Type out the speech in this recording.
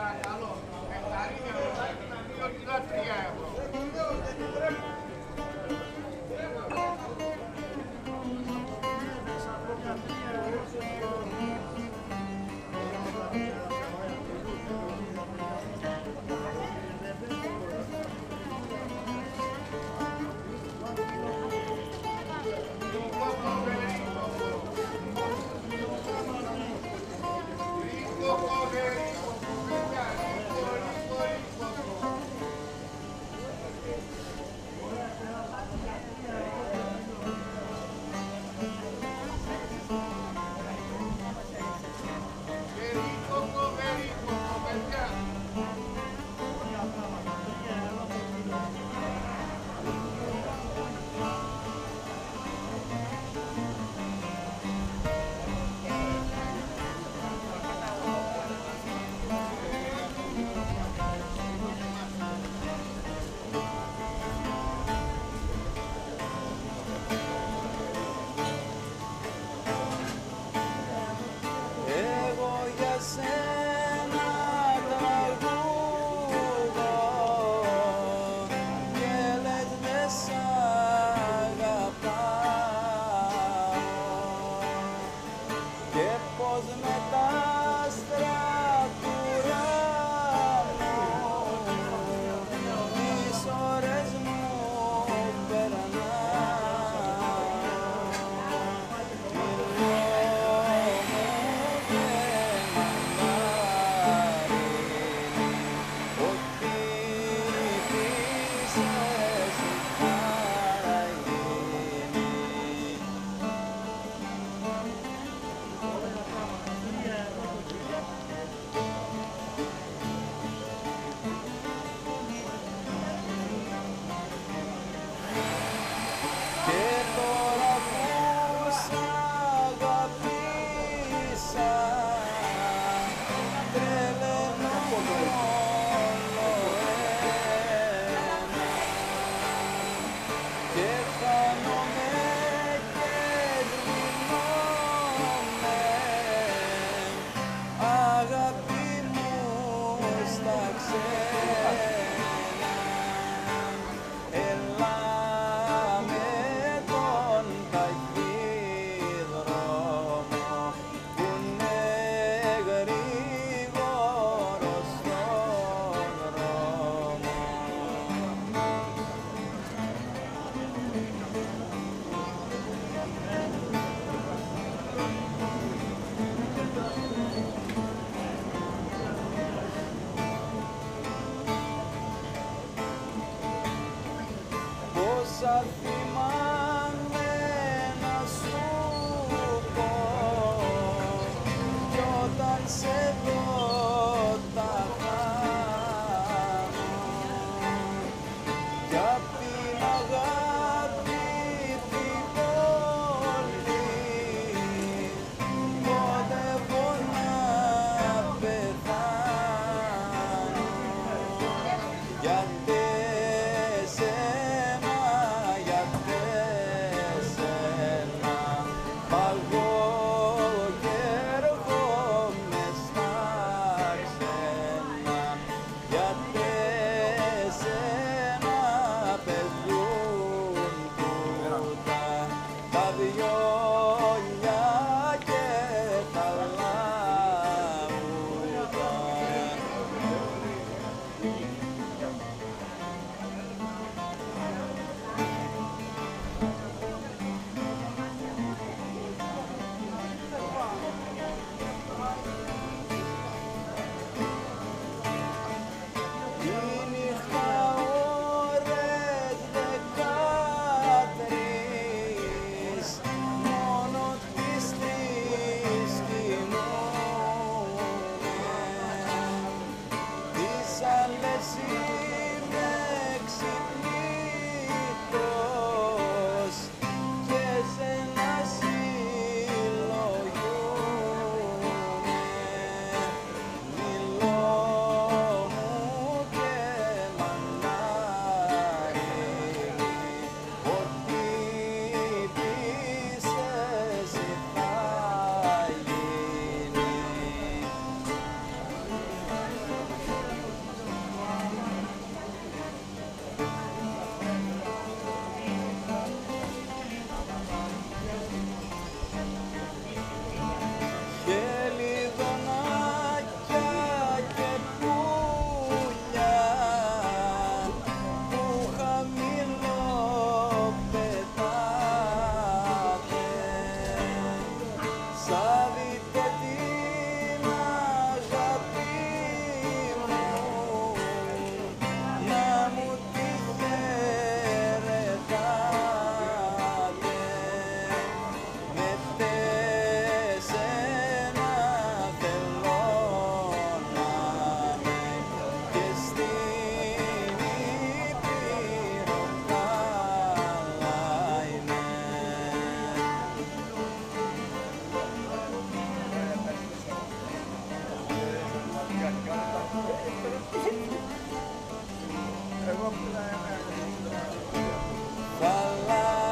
Alo. thousand. love. Salam.